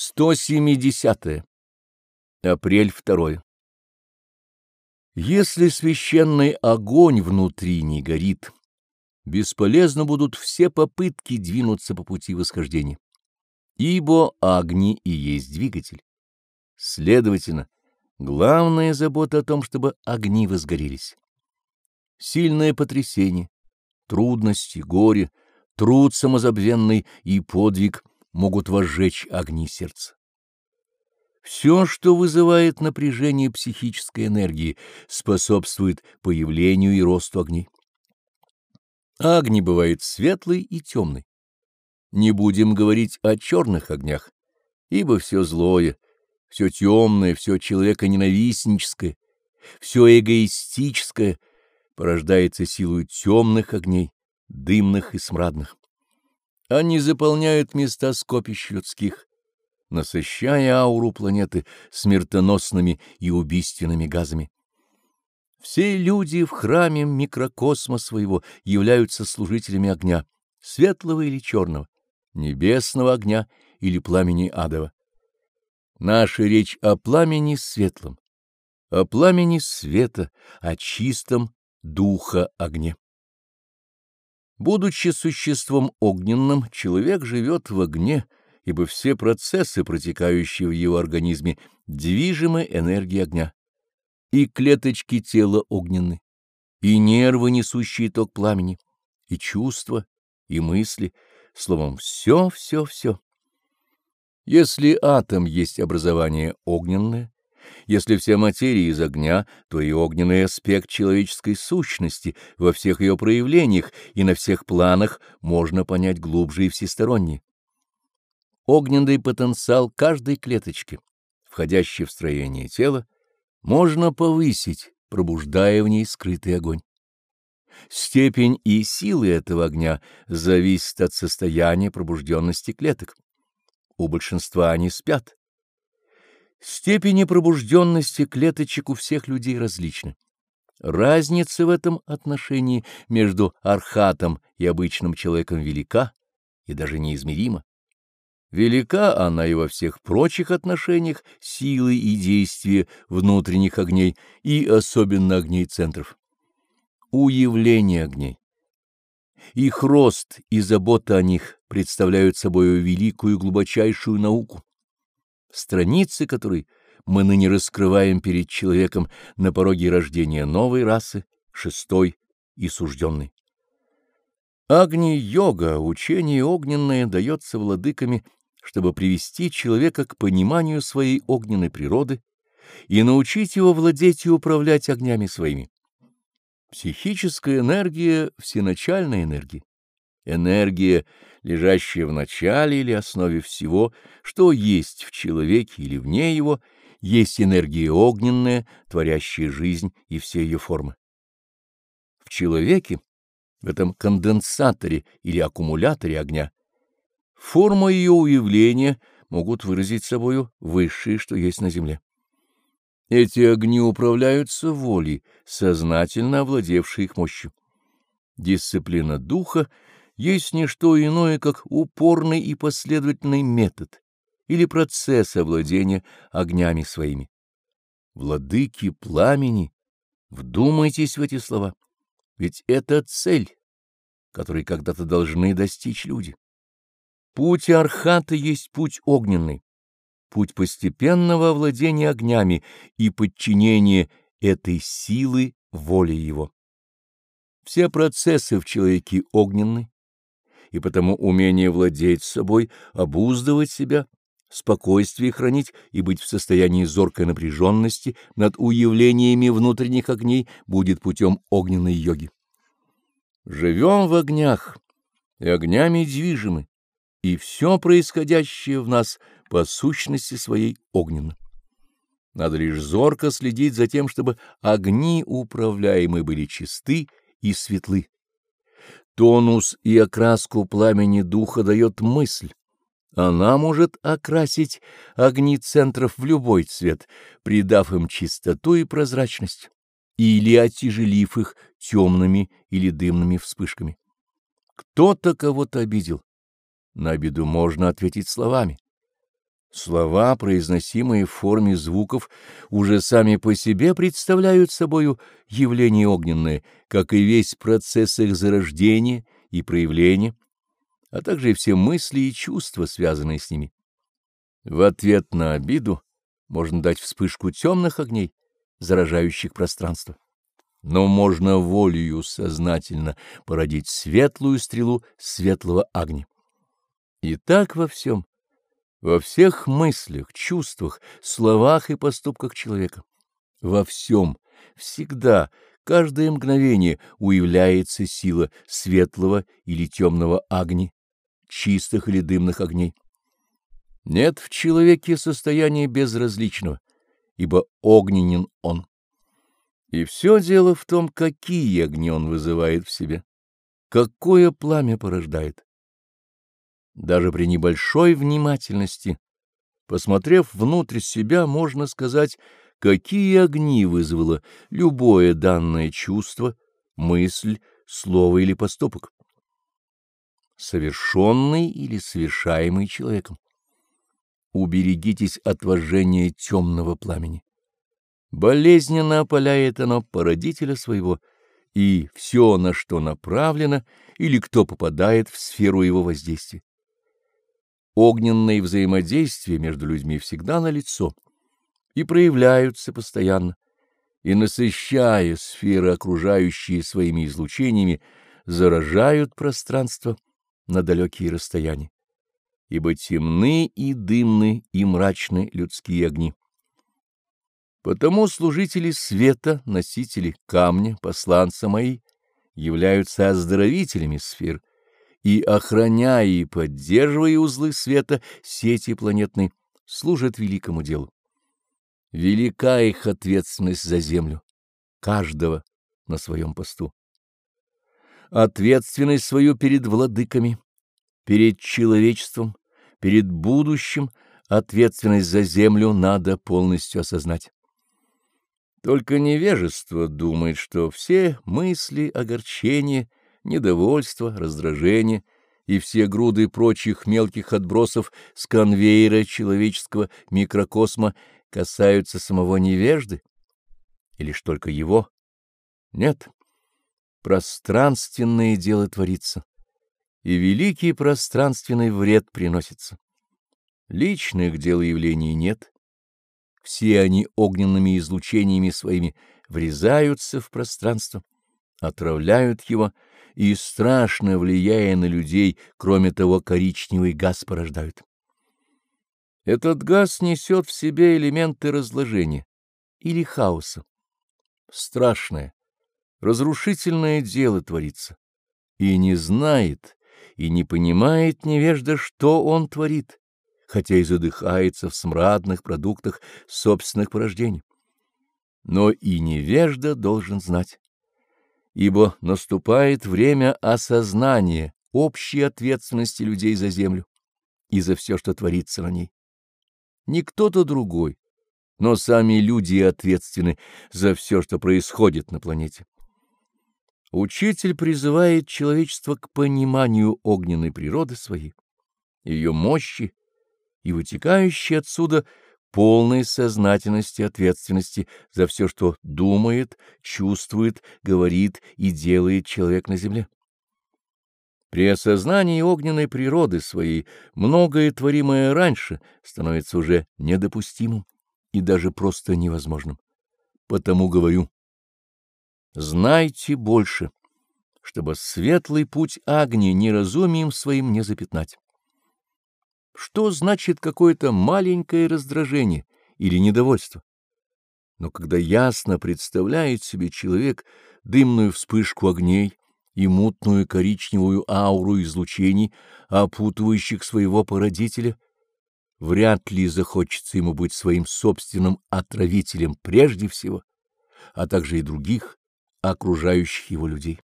170. -е. Апрель 2. Если священный огонь внутри не горит, бесполезно будут все попытки двинуться по пути восхождения, ибо огни и есть двигатель. Следовательно, главная забота о том, чтобы огни возгорелись. Сильное потрясение, трудности, горе, труд самозабвенный и подвиг — могут возжечь огни сердца. Все, что вызывает напряжение психической энергии, способствует появлению и росту огней. Огни бывают светлый и темный. Не будем говорить о черных огнях, ибо все злое, все темное, все человеконенавистническое, все эгоистическое порождается силой темных огней, дымных и смрадных. Они заполняют места скопищ людских, насыщая ауру планеты смертоносными и убийственными газами. Все люди в храме микрокосма своего являются служителями огня, светлого или черного, небесного огня или пламени адова. Наша речь о пламени светлом, о пламени света, о чистом духа огне. Будучи существом огненным, человек живет в огне, ибо все процессы, протекающие в его организме, движимы энергией огня. И клеточки тела огненны, и нервы, несущие ток пламени, и чувства, и мысли, словом, все, все, все. Если атом есть образование огненное, если вся материя из огня, то и огненный аспект человеческой сущности во всех ее проявлениях и на всех планах можно понять глубже и всесторонне. Огненный потенциал каждой клеточки, входящей в строение тела, можно повысить, пробуждая в ней скрытый огонь. Степень и силы этого огня зависит от состояния пробужденности клеток. У большинства они спят, Степени пробужденности клеточек у всех людей различны. Разница в этом отношении между архатом и обычным человеком велика и даже неизмерима. Велика она и во всех прочих отношениях силы и действия внутренних огней и особенно огней центров. Уявление огней. Их рост и забота о них представляют собой великую глубочайшую науку страницы которой мы ныне раскрываем перед человеком на пороге рождения новой расы, шестой и сужденной. Агни-йога, учение огненное, дается владыками, чтобы привести человека к пониманию своей огненной природы и научить его владеть и управлять огнями своими. Психическая энергия — всеначальная энергия. Энергия, лежащая в начале или основе всего, что есть в человеке или вне его, есть энергия огненная, творящая жизнь и все ее формы. В человеке, в этом конденсаторе или аккумуляторе огня, форма ее уявления могут выразить собою высшее, что есть на земле. Эти огни управляются волей, сознательно овладевшей их мощью. Дисциплина духа — есть не что иное, как упорный и последовательный метод или процесс овладения огнями своими. Владыки пламени, вдумайтесь в эти слова, ведь это цель, которой когда-то должны достичь люди. Путь архата есть путь огненный, путь постепенного овладения огнями и подчинения этой силы воле его. Все процессы в человеке огненны, и потому умение владеть собой, обуздывать себя, спокойствие хранить и быть в состоянии зоркой напряженности над уявлениями внутренних огней будет путем огненной йоги. Живем в огнях, и огнями движимы, и все происходящее в нас по сущности своей огненно. Надо лишь зорко следить за тем, чтобы огни управляемые были чисты и светлы, Тонус и окраску пламени духа дает мысль. Она может окрасить огни центров в любой цвет, придав им чистоту и прозрачность, или отяжелив их темными или дымными вспышками. Кто-то кого-то обидел. На обиду можно ответить словами. Слова, произносимые в форме звуков, уже сами по себе представляют собою явление огненное, как и весь процесс их зарождения и проявления, а также и все мысли и чувства, связанные с ними. В ответ на обиду можно дать вспышку темных огней, заражающих пространство. Но можно волею сознательно породить светлую стрелу светлого огня. И так во всем, во всех мыслях, чувствах, словах и поступках человека. Во всем, всегда, каждое мгновение уявляется сила светлого или темного огня, чистых или дымных огней. Нет в человеке состояния безразличного, ибо огненен он. И все дело в том, какие огни он вызывает в себе, какое пламя порождает. Даже при небольшой внимательности, посмотрев внутрь себя, можно сказать, какие огни вызвало любое данное чувство, мысль, слово или поступок, совершенный или совершаемый человеком. Уберегитесь от вожжения темного пламени. Болезненно опаляет оно породителя своего, и все, на что направлено, или кто попадает в сферу его воздействия. Огненные взаимодействия между людьми всегда налицо и проявляются постоянно, и, насыщая сферы, окружающие своими излучениями, заражают пространство на далекие расстояния, ибо темны и дымны и мрачны людские огни. Потому служители света, носители камня, посланца мои, являются оздоровителями сфер, и, охраняя и поддерживая узлы света сети планетной, служат великому делу. Велика их ответственность за землю, каждого на своем посту. Ответственность свою перед владыками, перед человечеством, перед будущим, ответственность за землю надо полностью осознать. Только невежество думает, что все мысли, огорчения, недовольство, раздражение и все груды прочих мелких отбросов с конвейера человеческого микрокосма касаются самого невежды? Или ж только его? Нет. Пространственное дело творится, и великий пространственный вред приносится. Личных дел и явлений нет. Все они огненными излучениями своими врезаются в пространство, отравляют его и, страшно влияя на людей, кроме того, коричневый газ порождают. Этот газ несет в себе элементы разложения или хаоса. Страшное, разрушительное дело творится, и не знает, и не понимает невежда, что он творит, хотя и задыхается в смрадных продуктах собственных порождений. Но и невежда должен знать ибо наступает время осознания общей ответственности людей за землю и за все, что творится на ней. Не кто-то другой, но сами люди ответственны за все, что происходит на планете. Учитель призывает человечество к пониманию огненной природы своей, ее мощи и вытекающей отсюда полной сознательности ответственности за все, что думает, чувствует, говорит и делает человек на земле. При осознании огненной природы своей многое творимое раньше становится уже недопустимым и даже просто невозможным. Потому говорю, знайте больше, чтобы светлый путь огня неразумием своим не запятнать. Что значит какое-то маленькое раздражение или недовольство? Но когда ясно представляет себе человек дымную вспышку огней и мутную коричневую ауру излучений, опутывающих своего породителя, вряд ли захочется ему быть своим собственным отравителем прежде всего, а также и других окружающих его людей.